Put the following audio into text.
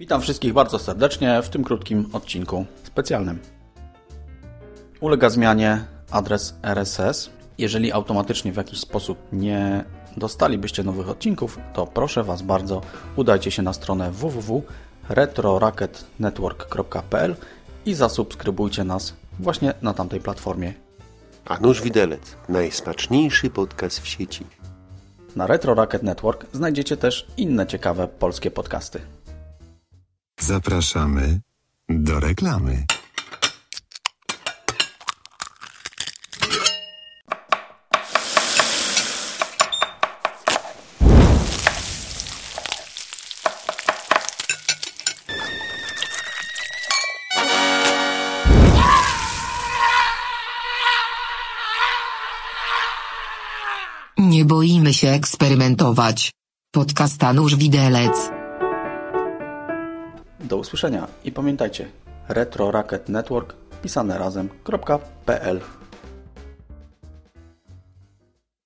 Witam wszystkich bardzo serdecznie w tym krótkim odcinku specjalnym. Ulega zmianie adres RSS. Jeżeli automatycznie w jakiś sposób nie dostalibyście nowych odcinków, to proszę Was bardzo, udajcie się na stronę www.retroracketnetwork.pl i zasubskrybujcie nas właśnie na tamtej platformie. A nóż widelec, najsmaczniejszy podcast w sieci. Na Retro Racket Network znajdziecie też inne ciekawe polskie podcasty. Zapraszamy do reklamy. Nie boimy się eksperymentować. Podcast Nóż Widelec. Do usłyszenia i pamiętajcie, Retro Racket Network pisane razem.pl